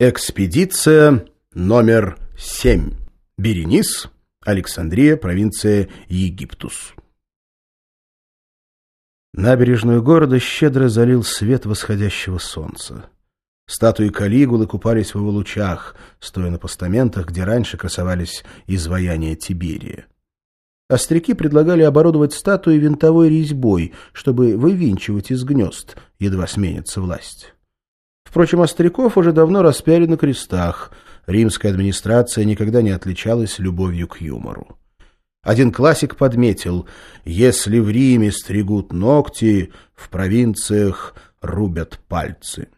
Экспедиция номер семь. Беренис, Александрия, провинция Египтус. Набережную города щедро залил свет восходящего солнца. Статуи Калигулы купались в его лучах, стоя на постаментах, где раньше красовались изваяния Тиберия. Остряки предлагали оборудовать статуи винтовой резьбой, чтобы вывинчивать из гнезд, едва сменится власть. Впрочем, остряков уже давно распяли на крестах. Римская администрация никогда не отличалась любовью к юмору. Один классик подметил, если в Риме стригут ногти, в провинциях рубят пальцы.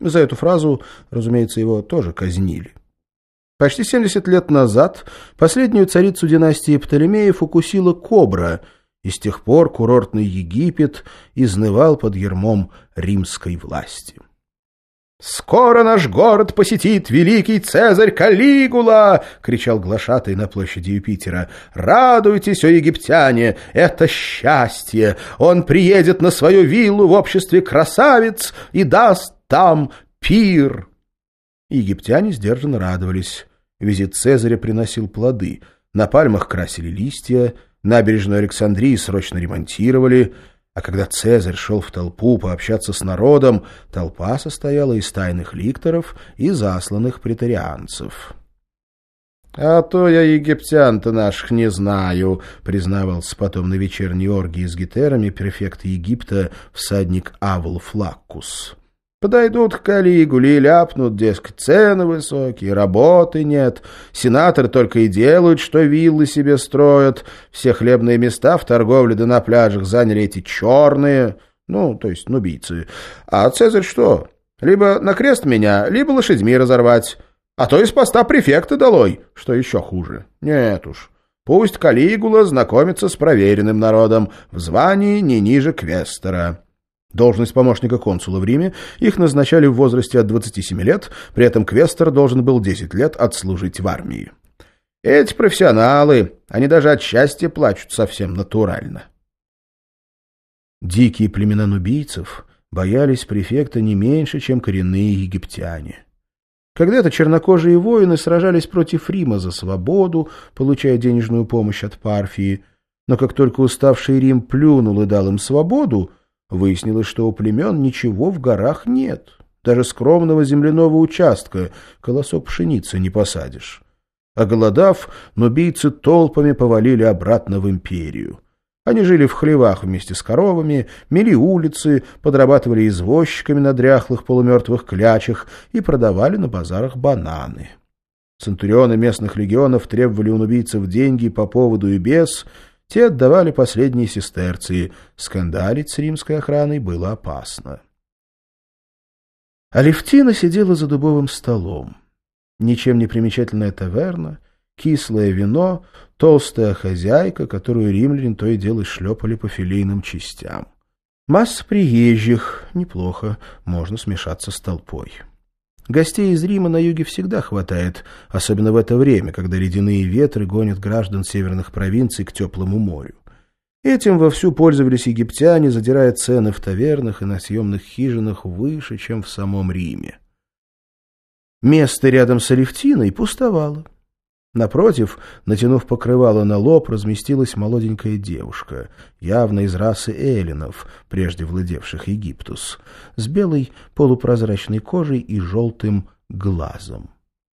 За эту фразу, разумеется, его тоже казнили. Почти 70 лет назад последнюю царицу династии Птолемеев укусила кобра, и с тех пор курортный Египет изнывал под ермом римской власти. «Скоро наш город посетит великий Цезарь Калигула!» — кричал глашатый на площади Юпитера. «Радуйтесь, о египтяне! Это счастье! Он приедет на свою виллу в обществе красавиц и даст там пир!» Египтяне сдержанно радовались. Визит Цезаря приносил плоды. На пальмах красили листья, набережную Александрии срочно ремонтировали — а когда Цезарь шел в толпу пообщаться с народом, толпа состояла из тайных ликторов и засланных претарианцев. — А то я египтян-то наших не знаю, — признавался потом на вечерней оргии с гитерами префект Египта всадник Авл Флаккус. Подойдут к Калигуле и ляпнут, дескать, цены высокие, работы нет. Сенаторы только и делают, что виллы себе строят. Все хлебные места в торговле да на пляжах заняли эти черные, ну, то есть нубийцы. А Цезарь что? Либо на крест меня, либо лошадьми разорвать. А то из поста префекта долой, что еще хуже. Нет уж. Пусть Калигула знакомится с проверенным народом в звании не ниже квестера. Должность помощника консула в Риме их назначали в возрасте от 27 лет, при этом квестер должен был 10 лет отслужить в армии. Эти профессионалы, они даже от счастья плачут совсем натурально. Дикие племена нубийцев боялись префекта не меньше, чем коренные египтяне. Когда-то чернокожие воины сражались против Рима за свободу, получая денежную помощь от Парфии, но как только уставший Рим плюнул и дал им свободу, Выяснилось, что у племен ничего в горах нет. Даже скромного земляного участка, колосок пшеницы не посадишь. Оголодав, нубийцы толпами повалили обратно в империю. Они жили в хлевах вместе с коровами, мели улицы, подрабатывали извозчиками на дряхлых полумертвых клячах и продавали на базарах бананы. Центурионы местных легионов требовали у нубийцев деньги по поводу и без — те отдавали последние сестерции. Скандалить с римской охраной было опасно. Алевтина сидела за дубовым столом. Ничем не примечательная таверна, кислое вино, толстая хозяйка, которую римляне то и дело шлепали по филейным частям. Масса приезжих, неплохо, можно смешаться с толпой. Гостей из Рима на юге всегда хватает, особенно в это время, когда ледяные ветры гонят граждан северных провинций к теплому морю. Этим вовсю пользовались египтяне, задирая цены в тавернах и на съемных хижинах выше, чем в самом Риме. Место рядом с Алевтиной пустовало. Напротив, натянув покрывало на лоб, разместилась молоденькая девушка, явно из расы эллинов, прежде владевших Египтус, с белой полупрозрачной кожей и желтым глазом.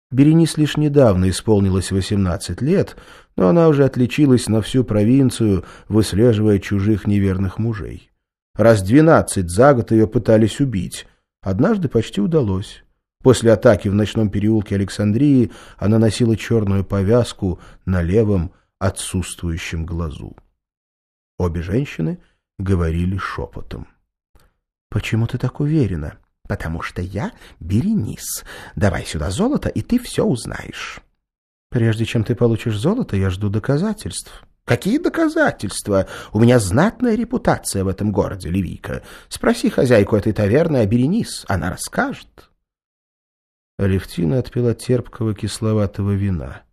Беренис лишь недавно исполнилось восемнадцать лет, но она уже отличилась на всю провинцию, выслеживая чужих неверных мужей. Раз двенадцать за год ее пытались убить. Однажды почти удалось. После атаки в ночном переулке Александрии она носила черную повязку на левом отсутствующем глазу. Обе женщины говорили шепотом. — Почему ты так уверена? — Потому что я Беренис. Давай сюда золото, и ты все узнаешь. — Прежде чем ты получишь золото, я жду доказательств. — Какие доказательства? У меня знатная репутация в этом городе, Ливийка. Спроси хозяйку этой таверны о Беренис, она расскажет. Алевтина отпила терпкого кисловатого вина.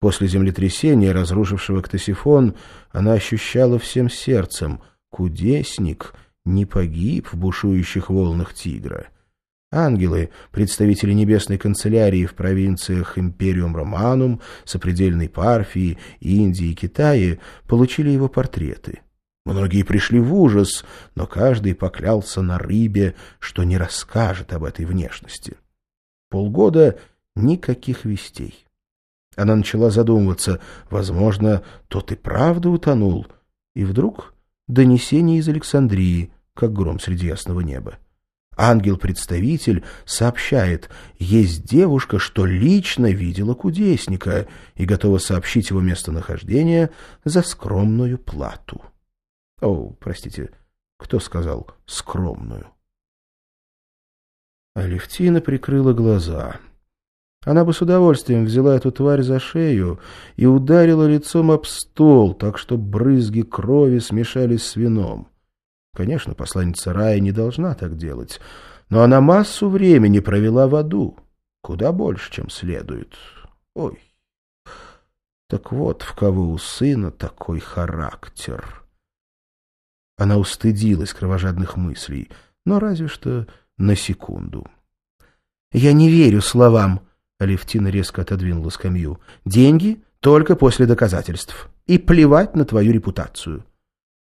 После землетрясения, разрушившего Ктосифон, она ощущала всем сердцем — кудесник не погиб в бушующих волнах тигра. Ангелы, представители небесной канцелярии в провинциях Империум Романум, Сопредельной Парфии, Индии и Китае, получили его портреты. Многие пришли в ужас, но каждый поклялся на рыбе, что не расскажет об этой внешности. Полгода никаких вестей. Она начала задумываться, возможно, тот и правда утонул, и вдруг донесение из Александрии, как гром среди ясного неба. Ангел-представитель сообщает, есть девушка, что лично видела кудесника и готова сообщить его местонахождение за скромную плату. О, простите, кто сказал «скромную»? Алевтина прикрыла глаза. Она бы с удовольствием взяла эту тварь за шею и ударила лицом об стол, так что брызги крови смешались с вином. Конечно, посланница рая не должна так делать, но она массу времени провела в аду, куда больше, чем следует. Ой, так вот в кого у сына такой характер. Она устыдилась кровожадных мыслей, но разве что на секунду. «Я не верю словам», — Алевтина резко отодвинула скамью. «Деньги только после доказательств. И плевать на твою репутацию».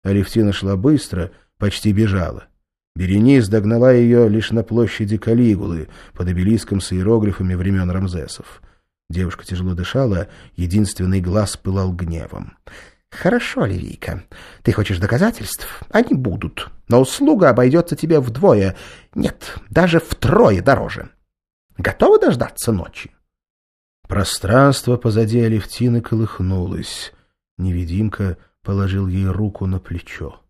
Алевтина шла быстро, — почти бежала. Беренис догнала ее лишь на площади Калигулы, под обелиском с иероглифами времен Рамзесов. Девушка тяжело дышала, единственный глаз пылал гневом. «Хорошо, Ливийка, ты хочешь доказательств? Они будут, но услуга обойдется тебе вдвое, нет, даже втрое дороже. Готова дождаться ночи?» Пространство позади Алевтины колыхнулось. Невидимка положил ей руку на плечо.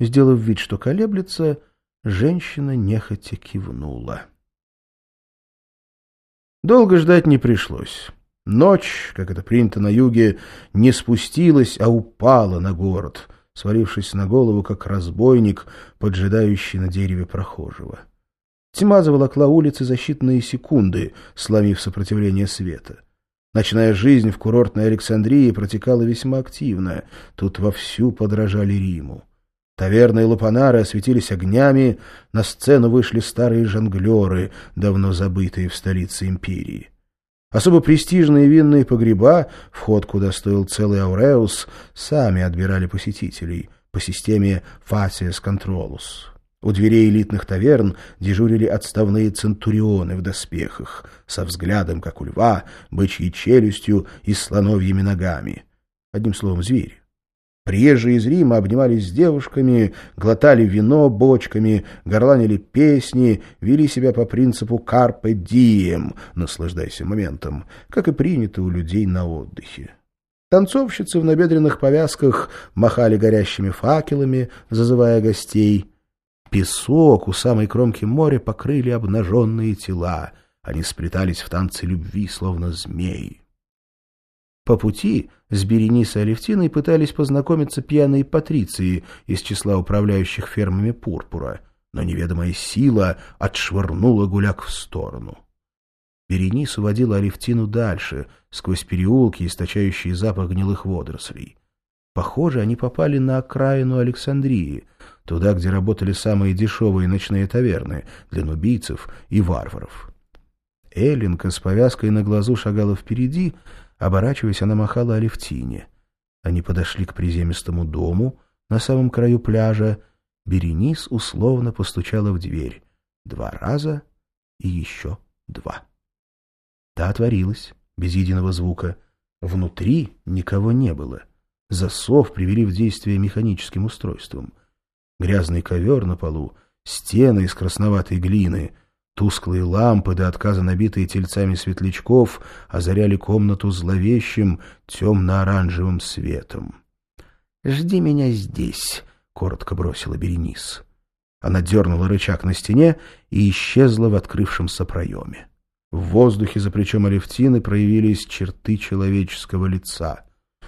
Сделав вид, что колеблется, женщина нехотя кивнула. Долго ждать не пришлось. Ночь, как это принято на юге, не спустилась, а упала на город, свалившись на голову, как разбойник, поджидающий на дереве прохожего. Тьма заволокла улицы за считанные секунды, сломив сопротивление света. Ночная жизнь в курортной Александрии протекала весьма активно, тут вовсю подражали Риму. Таверны и лупанары осветились огнями, на сцену вышли старые жонглеры, давно забытые в столице империи. Особо престижные винные погреба, вход куда стоил целый ауреус, сами отбирали посетителей по системе «Фасиес Контролус». У дверей элитных таверн дежурили отставные центурионы в доспехах, со взглядом, как у льва, бычьей челюстью и слоновьими ногами. Одним словом, звери. Приезжие из Рима обнимались с девушками, глотали вино бочками, горланили песни, вели себя по принципу «карпе дием» — наслаждайся моментом, как и принято у людей на отдыхе. Танцовщицы в набедренных повязках махали горящими факелами, зазывая гостей. Песок у самой кромки моря покрыли обнаженные тела. Они сплетались в танце любви, словно змеи. По пути с Беренисой Алевтиной пытались познакомиться пьяные патриции из числа управляющих фермами Пурпура, но неведомая сила отшвырнула гуляк в сторону. Беренис уводила Алевтину дальше, сквозь переулки, источающие запах гнилых водорослей. Похоже, они попали на окраину Александрии, туда, где работали самые дешевые ночные таверны для нубийцев и варваров. Эллинка с повязкой на глазу шагала впереди, Оборачиваясь, она махала Алевтине. Они подошли к приземистому дому на самом краю пляжа. Беренис условно постучала в дверь. Два раза и еще два. Та отворилась, без единого звука. Внутри никого не было. Засов привели в действие механическим устройством. Грязный ковер на полу, стены из красноватой глины — Тусклые лампы, до отказа набитые тельцами светлячков, озаряли комнату зловещим темно-оранжевым светом. — Жди меня здесь, — коротко бросила Беренис. Она дернула рычаг на стене и исчезла в открывшемся проеме. В воздухе за плечом Алевтины проявились черты человеческого лица.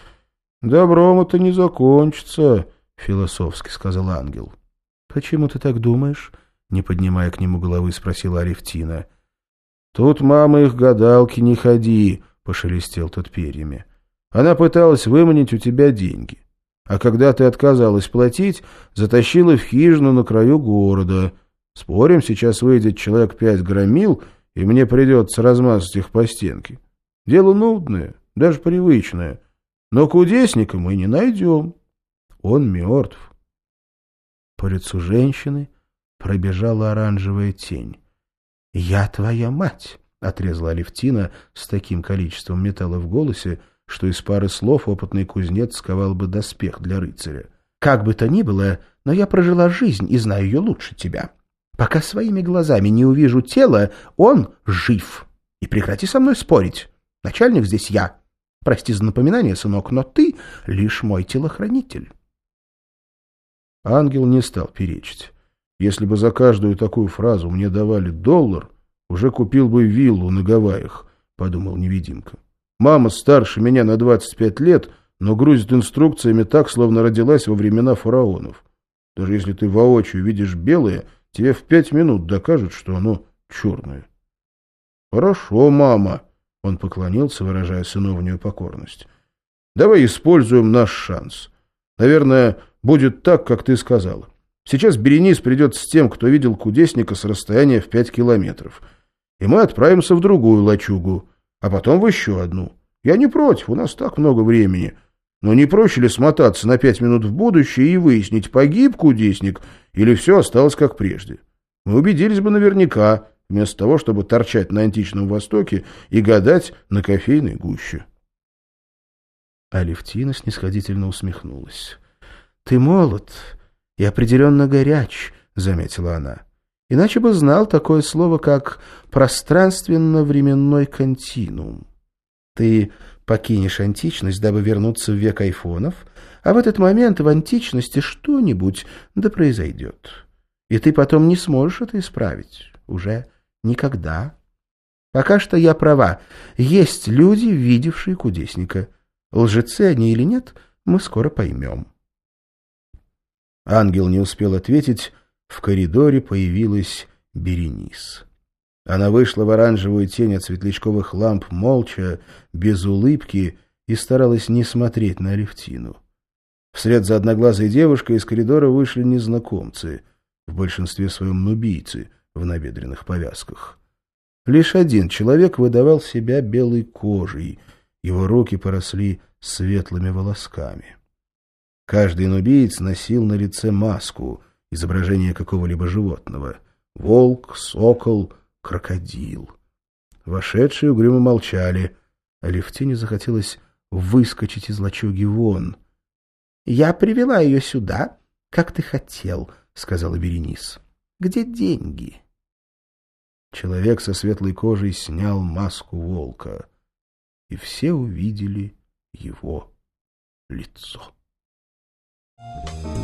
— Добром это не закончится, — философски сказал ангел. — Почему ты так думаешь? — не поднимая к нему головы, спросила Алевтина. «Тут, мама, их гадалки не ходи», — пошелестел тот перьями. «Она пыталась выманить у тебя деньги. А когда ты отказалась платить, затащила в хижину на краю города. Спорим, сейчас выйдет человек пять громил, и мне придется размазать их по стенке. Дело нудное, даже привычное. Но кудесника мы не найдем. Он мертв. По лицу женщины пробежала оранжевая тень. — Я твоя мать! — отрезала Алевтина с таким количеством металла в голосе, что из пары слов опытный кузнец сковал бы доспех для рыцаря. — Как бы то ни было, но я прожила жизнь и знаю ее лучше тебя. Пока своими глазами не увижу тело, он жив. И прекрати со мной спорить. Начальник здесь я. Прости за напоминание, сынок, но ты лишь мой телохранитель. Ангел не стал перечить. Если бы за каждую такую фразу мне давали доллар, уже купил бы виллу на Гавайях, — подумал невидимка. Мама старше меня на 25 лет, но грузит инструкциями так, словно родилась во времена фараонов. Даже если ты воочию видишь белое, тебе в пять минут докажут, что оно черное. — Хорошо, мама, — он поклонился, выражая сыновнюю покорность. — Давай используем наш шанс. Наверное, будет так, как ты сказала. Сейчас Беренис придет с тем, кто видел кудесника с расстояния в пять километров. И мы отправимся в другую лачугу, а потом в еще одну. Я не против, у нас так много времени. Но не проще ли смотаться на пять минут в будущее и выяснить, погиб кудесник или все осталось как прежде? Мы убедились бы наверняка, вместо того, чтобы торчать на античном Востоке и гадать на кофейной гуще. Алевтина снисходительно усмехнулась. — Ты молод и определенно горяч, — заметила она. — Иначе бы знал такое слово, как «пространственно-временной континуум». Ты покинешь античность, дабы вернуться в век айфонов, а в этот момент в античности что-нибудь да произойдет. И ты потом не сможешь это исправить. Уже никогда. Пока что я права. Есть люди, видевшие кудесника. Лжецы они или нет, мы скоро поймем. Ангел не успел ответить. В коридоре появилась Беренис. Она вышла в оранжевую тень от светлячковых ламп молча, без улыбки, и старалась не смотреть на Алевтину. Вслед за одноглазой девушкой из коридора вышли незнакомцы, в большинстве своем нубийцы в набедренных повязках. Лишь один человек выдавал себя белой кожей, его руки поросли светлыми волосками. Каждый нубиец носил на лице маску, изображение какого-либо животного — волк, сокол — крокодил. Вошедшие угрюмо молчали, а Левтине захотелось выскочить из лачуги вон. — Я привела ее сюда, как ты хотел, — сказала Беренис. — Где деньги? Человек со светлой кожей снял маску волка, и все увидели его лицо. Música